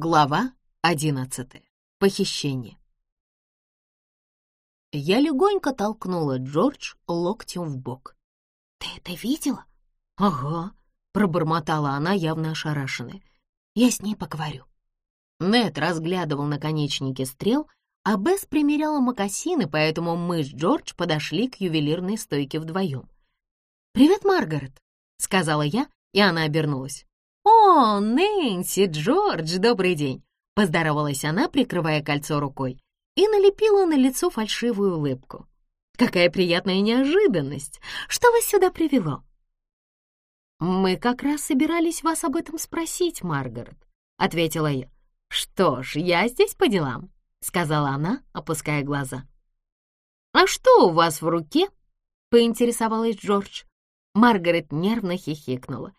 Глава одиннадцатая. Похищение. Я легонько толкнула Джордж локтем в бок. «Ты это видела?» «Ага», — пробормотала она, явно ошарашенная. «Я с ней поговорю». Нед разглядывал наконечники стрел, а Бесс примеряла мокасины, поэтому мы с Джордж подошли к ювелирной стойке вдвоем. «Привет, Маргарет», — сказала я, и она обернулась. «О, Нэнси, Джордж, добрый день!» — поздоровалась она, прикрывая кольцо рукой, и налепила на лицо фальшивую улыбку. «Какая приятная неожиданность! Что вас сюда привело?» «Мы как раз собирались вас об этом спросить, Маргарет», — ответила я. «Что ж, я здесь по делам», — сказала она, опуская глаза. «А что у вас в руке?» — поинтересовалась Джордж. Маргарет нервно хихикнула.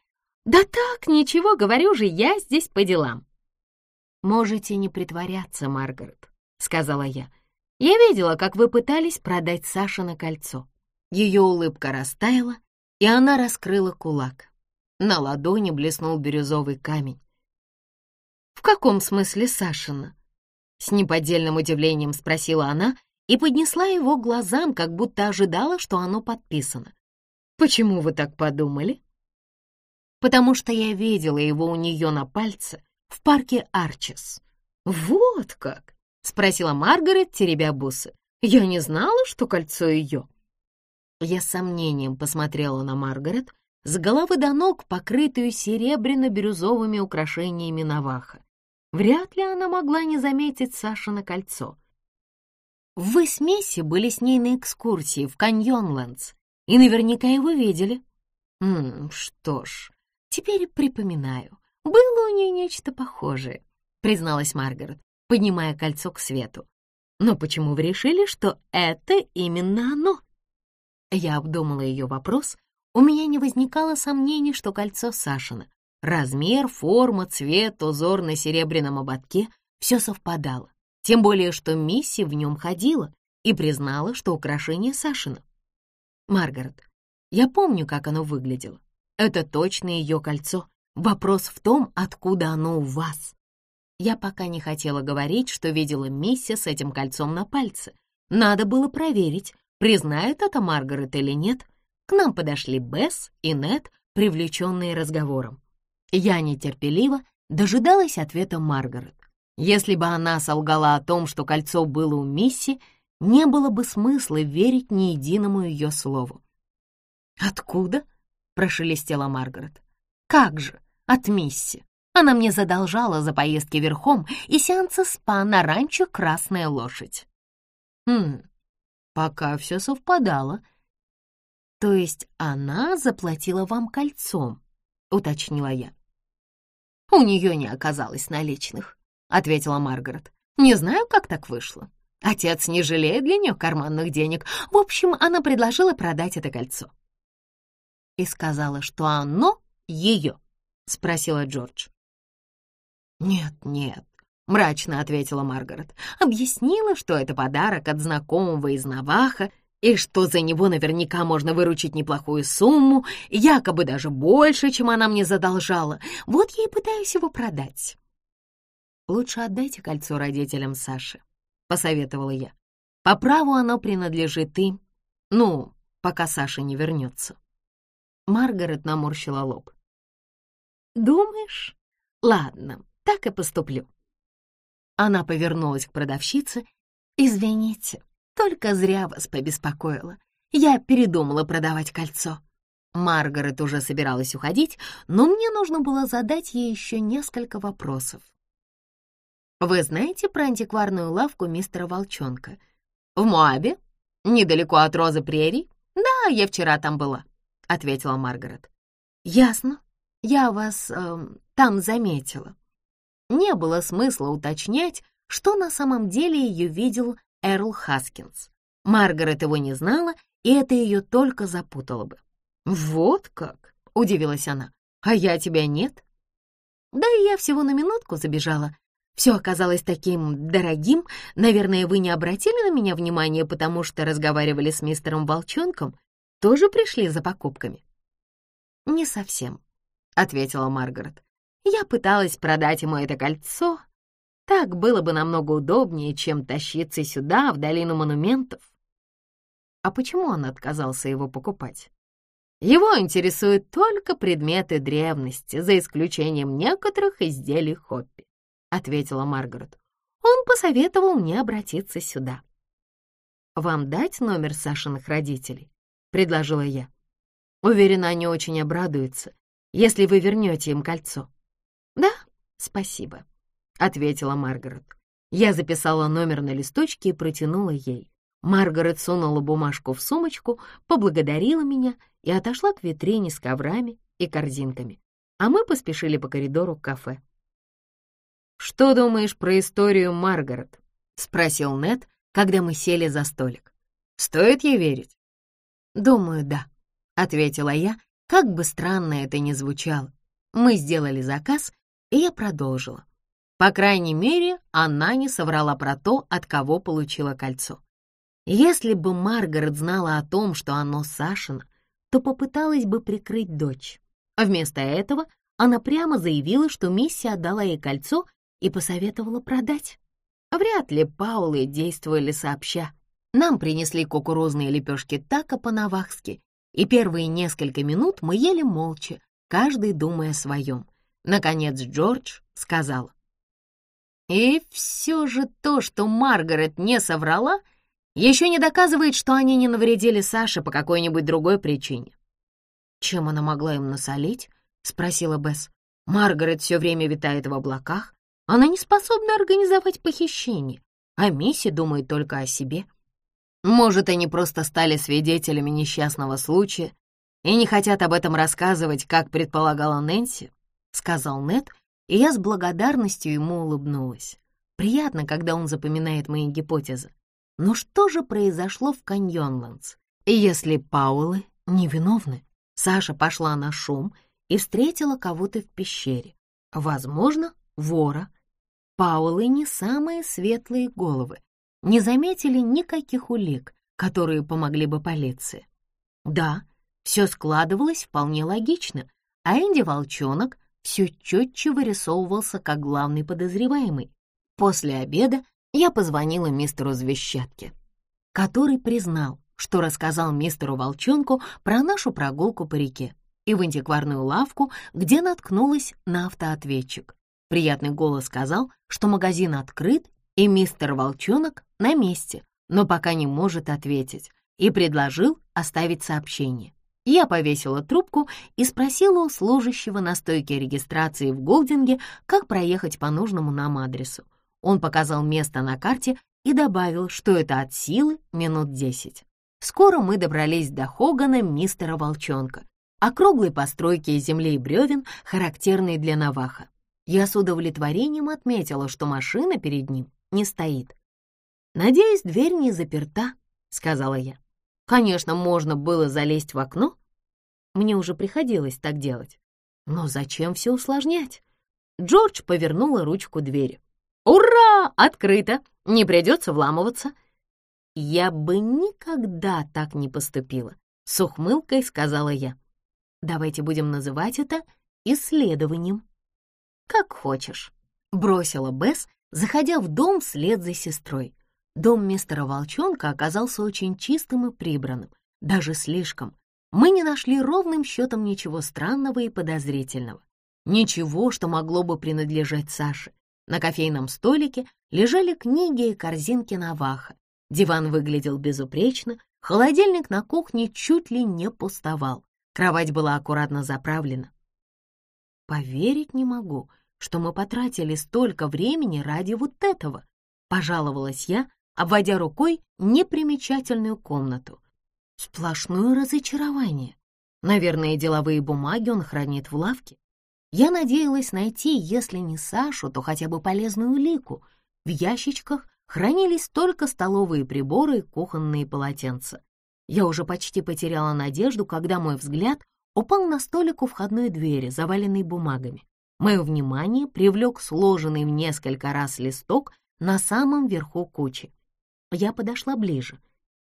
«Да так, ничего, говорю же, я здесь по делам». «Можете не притворяться, Маргарет», — сказала я. «Я видела, как вы пытались продать Саше на кольцо». Ее улыбка растаяла, и она раскрыла кулак. На ладони блеснул бирюзовый камень. «В каком смысле Сашина?» С неподдельным удивлением спросила она и поднесла его глазам, как будто ожидала, что оно подписано. «Почему вы так подумали?» «Потому что я видела его у нее на пальце в парке Арчес». «Вот как?» — спросила Маргарет, теребя бусы. «Я не знала, что кольцо ее». Я с сомнением посмотрела на Маргарет, с головы до ног покрытую серебряно-бирюзовыми украшениями Наваха. Вряд ли она могла не заметить Саша на кольцо. Вы с Месси были с ней на экскурсии в Каньонлендс и наверняка его видели. -м, что ж, теперь припоминаю. Было у нее нечто похожее, призналась Маргарет, поднимая кольцо к свету. Но почему вы решили, что это именно оно? Я обдумала ее вопрос. У меня не возникало сомнений, что кольцо Сашина. Размер, форма, цвет, узор на серебряном ободке — все совпадало. Тем более, что Мисси в нем ходила и признала, что украшение Сашина. Маргарет, я помню, как оно выглядело. Это точно ее кольцо. Вопрос в том, откуда оно у вас. Я пока не хотела говорить, что видела Мисси с этим кольцом на пальце. Надо было проверить, признает это Маргарет или нет. К нам подошли Бесс и Нет, привлеченные разговором. Я нетерпеливо дожидалась ответа Маргарет. Если бы она солгала о том, что кольцо было у Мисси, не было бы смысла верить ни единому ее слову. «Откуда?» — прошелестела Маргарет. «Как же, от Мисси. Она мне задолжала за поездки верхом и сеансы спа на ранчо «Красная лошадь». «Хм, пока все совпадало. То есть она заплатила вам кольцом?» — уточнила я. «У нее не оказалось наличных», — ответила Маргарет. «Не знаю, как так вышло. Отец не жалеет для нее карманных денег. В общем, она предложила продать это кольцо. И сказала, что оно ее, спросила Джордж. Нет, нет, мрачно ответила Маргарет. Объяснила, что это подарок от знакомого из Наваха, и что за него наверняка можно выручить неплохую сумму, якобы даже больше, чем она мне задолжала. Вот я и пытаюсь его продать. Лучше отдайте кольцо родителям Саши, посоветовала я. По праву оно принадлежит им. Ну, пока Саша не вернется. Маргарет наморщила лоб. «Думаешь? Ладно, так и поступлю». Она повернулась к продавщице. «Извините, только зря вас побеспокоила. Я передумала продавать кольцо». Маргарет уже собиралась уходить, но мне нужно было задать ей еще несколько вопросов. Вы знаете про антикварную лавку мистера Волчонка? В Моабе? Недалеко от Розы Прерий? Да, я вчера там была, ответила Маргарет. Ясно. Я вас э, там заметила. Не было смысла уточнять, что на самом деле ее видел Эрл Хаскинс. Маргарет его не знала, и это ее только запутало бы. «Вот как!» — удивилась она. «А я тебя нет?» «Да и я всего на минутку забежала, все оказалось таким дорогим. Наверное, вы не обратили на меня внимания, потому что разговаривали с мистером Волчонком. Тоже пришли за покупками?» «Не совсем», — ответила Маргарет. «Я пыталась продать ему это кольцо, Так было бы намного удобнее, чем тащиться сюда, в долину монументов. А почему он отказался его покупать? Его интересуют только предметы древности, за исключением некоторых изделий Хоппи, — ответила Маргарет. Он посоветовал мне обратиться сюда. «Вам дать номер Сашиных родителей?» — предложила я. Уверена, они очень обрадуются, если вы вернете им кольцо. «Да, спасибо», — ответила Маргарет. Я записала номер на листочке и протянула ей. Маргарет сунула бумажку в сумочку, поблагодарила меня и отошла к витрине с коврами и корзинками, а мы поспешили по коридору к кафе. «Что думаешь про историю Маргарет?» — спросил Нед, когда мы сели за столик. «Стоит ей верить?» «Думаю, да», — ответила я, как бы странно это ни звучало. Мы сделали заказ, и я продолжила. По крайней мере, она не соврала про то, от кого получила кольцо. Если бы Маргарет знала о том, что оно Сашина, то попыталась бы прикрыть дочь. А вместо этого она прямо заявила, что миссия отдала ей кольцо и посоветовала продать. Вряд ли Паулы действовали сообща. Нам принесли кукурузные лепешки тако по-навахски, и первые несколько минут мы ели молча, каждый думая о своем. Наконец Джордж сказал. «И все же то, что Маргарет не соврала, — еще не доказывает, что они не навредили Саше по какой-нибудь другой причине. «Чем она могла им насолить?» — спросила Бесс. «Маргарет все время витает в облаках. Она не способна организовать похищение, а Мисси думает только о себе. Может, они просто стали свидетелями несчастного случая и не хотят об этом рассказывать, как предполагала Нэнси?» — сказал Нед, и я с благодарностью ему улыбнулась. Приятно, когда он запоминает мои гипотезы. Но что же произошло в Каньонландс? Если Паулы невиновны? Саша пошла на шум и встретила кого-то в пещере. Возможно, вора. Паулы не самые светлые головы. Не заметили никаких улик, которые помогли бы полиции. Да, все складывалось вполне логично, а Энди Волчонок все четче вырисовывался как главный подозреваемый. После обеда я позвонила мистеру Звещатке, который признал, что рассказал мистеру Волчонку про нашу прогулку по реке и в антикварную лавку, где наткнулась на автоответчик. Приятный голос сказал, что магазин открыт, и мистер Волчонок на месте, но пока не может ответить, и предложил оставить сообщение. Я повесила трубку и спросила у служащего на стойке регистрации в Голдинге, как проехать по нужному нам адресу. Он показал место на карте и добавил, что это от силы минут десять. Скоро мы добрались до Хогана мистера Волчонка, округлой постройки из земли и бревен, характерной для Наваха. Я с удовлетворением отметила, что машина перед ним не стоит. «Надеюсь, дверь не заперта», — сказала я. «Конечно, можно было залезть в окно. Мне уже приходилось так делать. Но зачем все усложнять?» Джордж повернула ручку двери. «Ура! Открыто! Не придется вламываться!» «Я бы никогда так не поступила», — с ухмылкой сказала я. «Давайте будем называть это исследованием». «Как хочешь», — бросила Бесс, заходя в дом вслед за сестрой. Дом мистера Волчонка оказался очень чистым и прибранным, даже слишком. Мы не нашли ровным счетом ничего странного и подозрительного. Ничего, что могло бы принадлежать Саше. На кофейном столике лежали книги и корзинки Наваха. Диван выглядел безупречно, холодильник на кухне чуть ли не пустовал. Кровать была аккуратно заправлена. «Поверить не могу, что мы потратили столько времени ради вот этого», — пожаловалась я, обводя рукой непримечательную комнату. Сплошное разочарование. Наверное, деловые бумаги он хранит в лавке. Я надеялась найти, если не Сашу, то хотя бы полезную улику. В ящичках хранились только столовые приборы и кухонные полотенца. Я уже почти потеряла надежду, когда мой взгляд упал на столик у входной двери, заваленный бумагами. Мое внимание привлек сложенный в несколько раз листок на самом верху кучи. Я подошла ближе.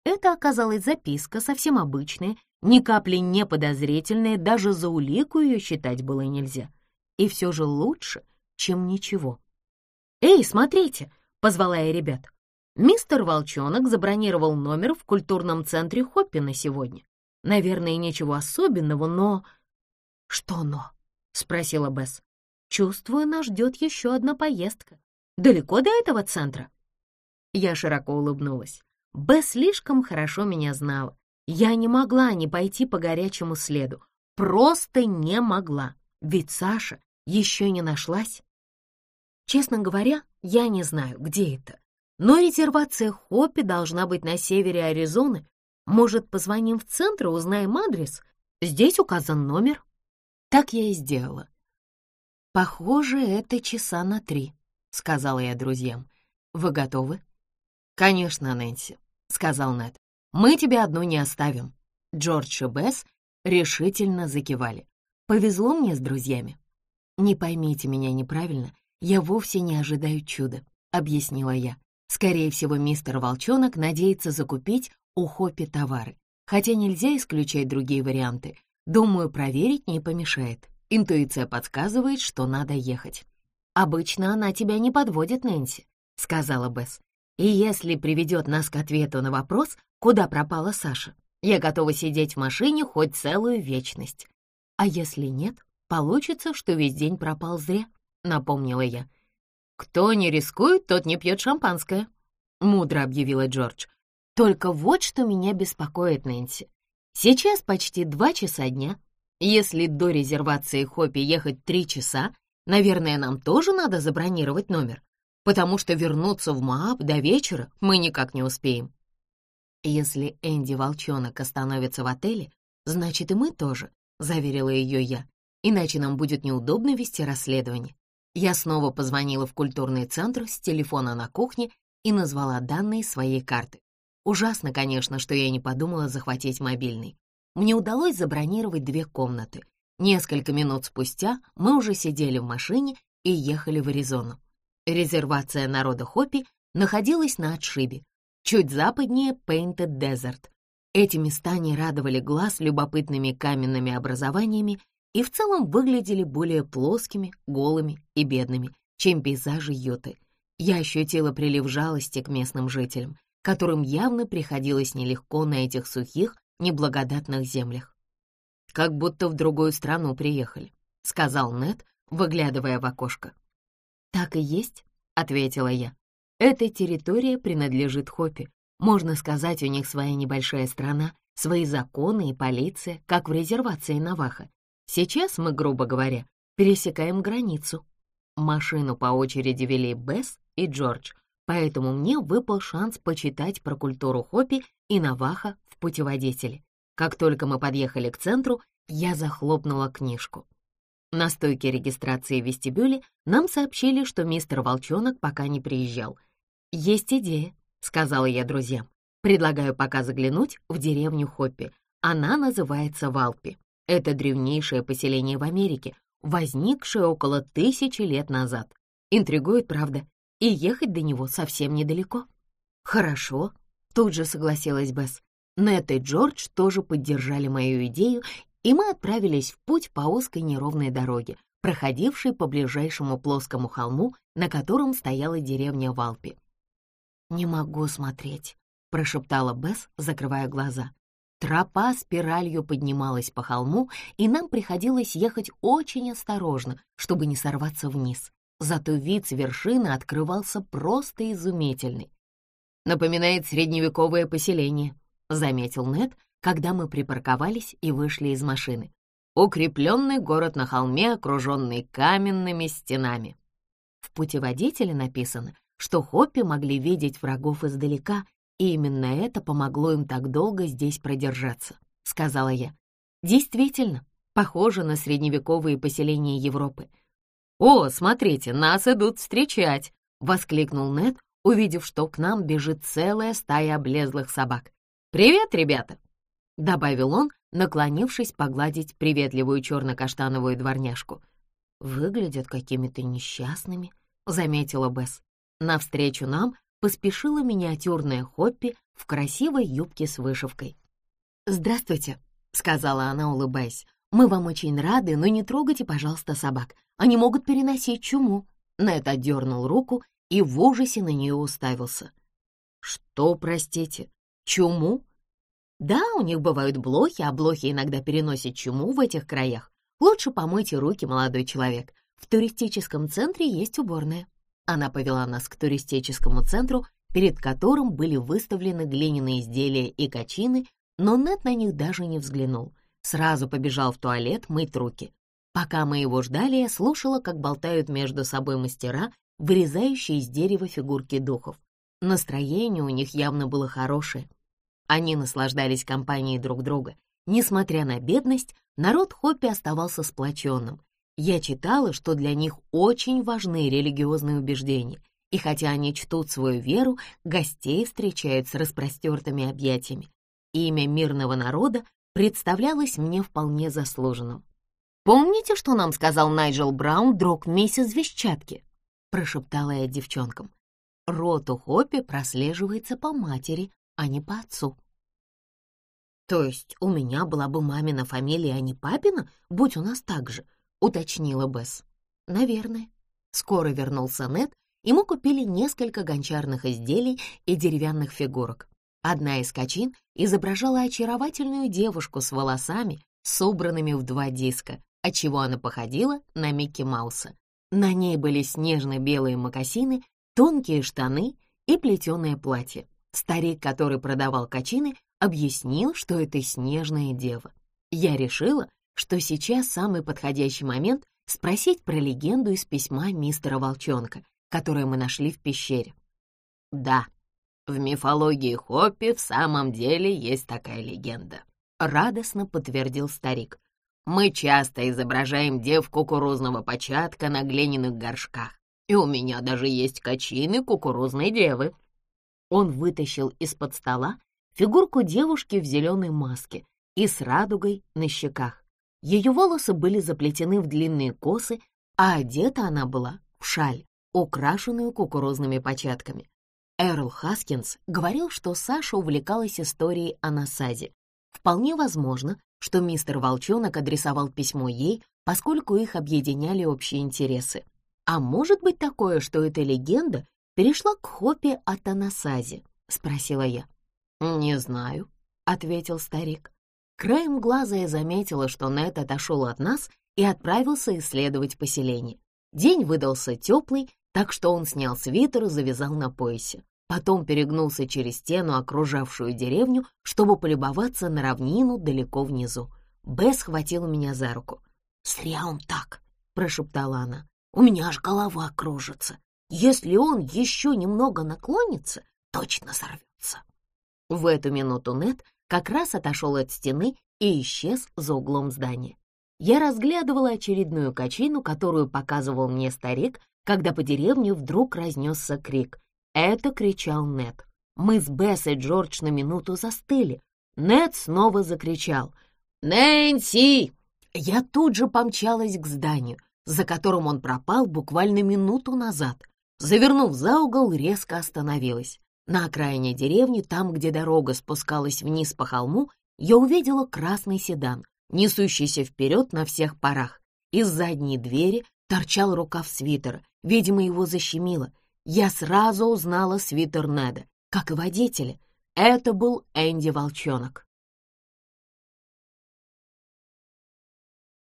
Это оказалась записка, совсем обычная, ни капли не подозрительная, даже за улику ее считать было нельзя. И все же лучше, чем ничего. «Эй, смотрите!» — позвала я ребят. Мистер Волчонок забронировал номер в культурном центре Хоппи на сегодня. Наверное, ничего особенного, но... «Что но?» — спросила Бесс. «Чувствую, нас ждет еще одна поездка. Далеко до этого центра?» Я широко улыбнулась. Бесс слишком хорошо меня знала. Я не могла не пойти по горячему следу. Просто не могла, ведь Саша еще не нашлась. Честно говоря, я не знаю, где это. Но резервация Хоппи должна быть на севере Аризоны. Может, позвоним в центр и узнаем адрес? Здесь указан номер. Так я и сделала. «Похоже, это часа на три», — сказала я друзьям. «Вы готовы?» «Конечно, Нэнси», — сказал Нед. «Мы тебя одну не оставим». Джордж и Бесс решительно закивали. «Повезло мне с друзьями». «Не поймите меня неправильно, я вовсе не ожидаю чуда», — объяснила я. «Скорее всего, мистер Волчонок надеется закупить у Хоппи товары, хотя нельзя исключать другие варианты. Думаю, проверить не помешает. Интуиция подсказывает, что надо ехать». «Обычно она тебя не подводит, Нэнси», — сказала Бесс. И если приведет нас к ответу на вопрос, куда пропала Саша, я готова сидеть в машине хоть целую вечность. А если нет, получится, что весь день пропал зря, напомнила я. Кто не рискует, тот не пьет шампанское, мудро объявила Джордж. Только вот что меня беспокоит, Нэнси. Сейчас почти два часа дня. Если до резервации Хоппи ехать три часа, наверное, нам тоже надо забронировать номер потому что вернуться в Мааб до вечера мы никак не успеем. Если Энди Волчонок остановится в отеле, значит и мы тоже, заверила ее я, иначе нам будет неудобно вести расследование. Я снова позвонила в культурный центр с телефона на кухне и назвала данные своей карты. Ужасно, конечно, что я не подумала захватить мобильный. Мне удалось забронировать две комнаты. Несколько минут спустя мы уже сидели в машине и ехали в Аризону. Резервация народа Хопи находилась на отшибе, чуть западнее Painted Desert. Эти места не радовали глаз любопытными каменными образованиями и в целом выглядели более плоскими, голыми и бедными, чем пейзажи Юты. Я ощутила прилив жалости к местным жителям, которым явно приходилось нелегко на этих сухих, неблагодатных землях. «Как будто в другую страну приехали», — сказал Нед, выглядывая в окошко. «Так и есть», — ответила я. «Эта территория принадлежит Хопи. Можно сказать, у них своя небольшая страна, свои законы и полиция, как в резервации Наваха. Сейчас мы, грубо говоря, пересекаем границу. Машину по очереди вели Бесс и Джордж, поэтому мне выпал шанс почитать про культуру Хопи и Наваха в путеводителе. Как только мы подъехали к центру, я захлопнула книжку. На стойке регистрации в вестибюле нам сообщили, что мистер Волчонок пока не приезжал. «Есть идея», — сказала я друзьям. «Предлагаю пока заглянуть в деревню Хоппи. Она называется Валпи. Это древнейшее поселение в Америке, возникшее около тысячи лет назад. Интригует, правда, и ехать до него совсем недалеко». «Хорошо», — тут же согласилась Бесс. Нет и Джордж тоже поддержали мою идею и мы отправились в путь по узкой неровной дороге, проходившей по ближайшему плоскому холму, на котором стояла деревня Валпи. «Не могу смотреть», — прошептала Бесс, закрывая глаза. Тропа спиралью поднималась по холму, и нам приходилось ехать очень осторожно, чтобы не сорваться вниз. Зато вид с вершины открывался просто изумительный. «Напоминает средневековое поселение», — заметил Нед, когда мы припарковались и вышли из машины. Укрепленный город на холме, окруженный каменными стенами. В путеводителе написано, что Хоппи могли видеть врагов издалека, и именно это помогло им так долго здесь продержаться, — сказала я. Действительно, похоже на средневековые поселения Европы. «О, смотрите, нас идут встречать!» — воскликнул Нед, увидев, что к нам бежит целая стая облезлых собак. «Привет, ребята! — добавил он, наклонившись погладить приветливую черно-каштановую дворняжку. «Выглядят какими-то несчастными», — заметила Бесс. Навстречу нам поспешила миниатюрная Хоппи в красивой юбке с вышивкой. «Здравствуйте», — сказала она, улыбаясь. «Мы вам очень рады, но не трогайте, пожалуйста, собак. Они могут переносить чуму». Нэт отдернул руку и в ужасе на нее уставился. «Что, простите, чуму?» «Да, у них бывают блохи, а блохи иногда переносят чуму в этих краях. Лучше помойте руки, молодой человек. В туристическом центре есть уборная». Она повела нас к туристическому центру, перед которым были выставлены глиняные изделия и качины, но Нет на них даже не взглянул. Сразу побежал в туалет мыть руки. Пока мы его ждали, я слушала, как болтают между собой мастера, вырезающие из дерева фигурки духов. Настроение у них явно было хорошее. Они наслаждались компанией друг друга. Несмотря на бедность, народ Хоппи оставался сплоченным. Я читала, что для них очень важны религиозные убеждения, и хотя они чтут свою веру, гостей встречают с распростертыми объятиями. Имя мирного народа представлялось мне вполне заслуженным. «Помните, что нам сказал Найджел Браун, друг миссис Вещатки?» — прошептала я девчонкам. «Рот у Хоппи прослеживается по матери, а не по отцу». «То есть у меня была бы мамина фамилия, а не папина, будь у нас так же?» — уточнила Бесс. «Наверное». Скоро вернулся Нед, мы купили несколько гончарных изделий и деревянных фигурок. Одна из качин изображала очаровательную девушку с волосами, собранными в два диска, отчего она походила на Микки Мауса. На ней были снежно-белые мокасины, тонкие штаны и плетеное платье. Старик, который продавал качины, объяснил, что это снежная дева. Я решила, что сейчас самый подходящий момент спросить про легенду из письма мистера Волчонка, которое мы нашли в пещере. Да, в мифологии Хоппи в самом деле есть такая легенда, радостно подтвердил старик. Мы часто изображаем дев кукурузного початка на глиняных горшках, и у меня даже есть качины кукурузной девы». Он вытащил из-под стола фигурку девушки в зеленой маске и с радугой на щеках. Ее волосы были заплетены в длинные косы, а одета она была в шаль, украшенную кукурузными початками. Эрл Хаскинс говорил, что Саша увлекалась историей о насаде. Вполне возможно, что мистер Волчонок адресовал письмо ей, поскольку их объединяли общие интересы. А может быть такое, что эта легенда перешла к Хопе от Анасази? Спросила я. Не знаю, ответил старик. Краем глаза я заметила, что Нет отошел от нас и отправился исследовать поселение. День выдался теплый, так что он снял свитер и завязал на поясе. Потом перегнулся через стену, окружавшую деревню, чтобы полюбоваться на равнину далеко внизу. Бесс схватила меня за руку. «Зря он так», — прошептала она. «У меня аж голова кружится. Если он еще немного наклонится, точно сорвется». В эту минуту Нет как раз отошел от стены и исчез за углом здания. Я разглядывала очередную качину, которую показывал мне старик, когда по деревне вдруг разнесся крик. Это кричал Нед. Мы с Бесс и Джордж на минуту застыли. Нед снова закричал «Нэнси!». Я тут же помчалась к зданию, за которым он пропал буквально минуту назад. Завернув за угол, резко остановилась. На окраине деревни, там, где дорога спускалась вниз по холму, я увидела красный седан, несущийся вперед на всех парах. Из задней двери торчал рукав свитера, видимо, его защемило, я сразу узнала свитер Неда, как и водителя. Это был Энди Волчонок.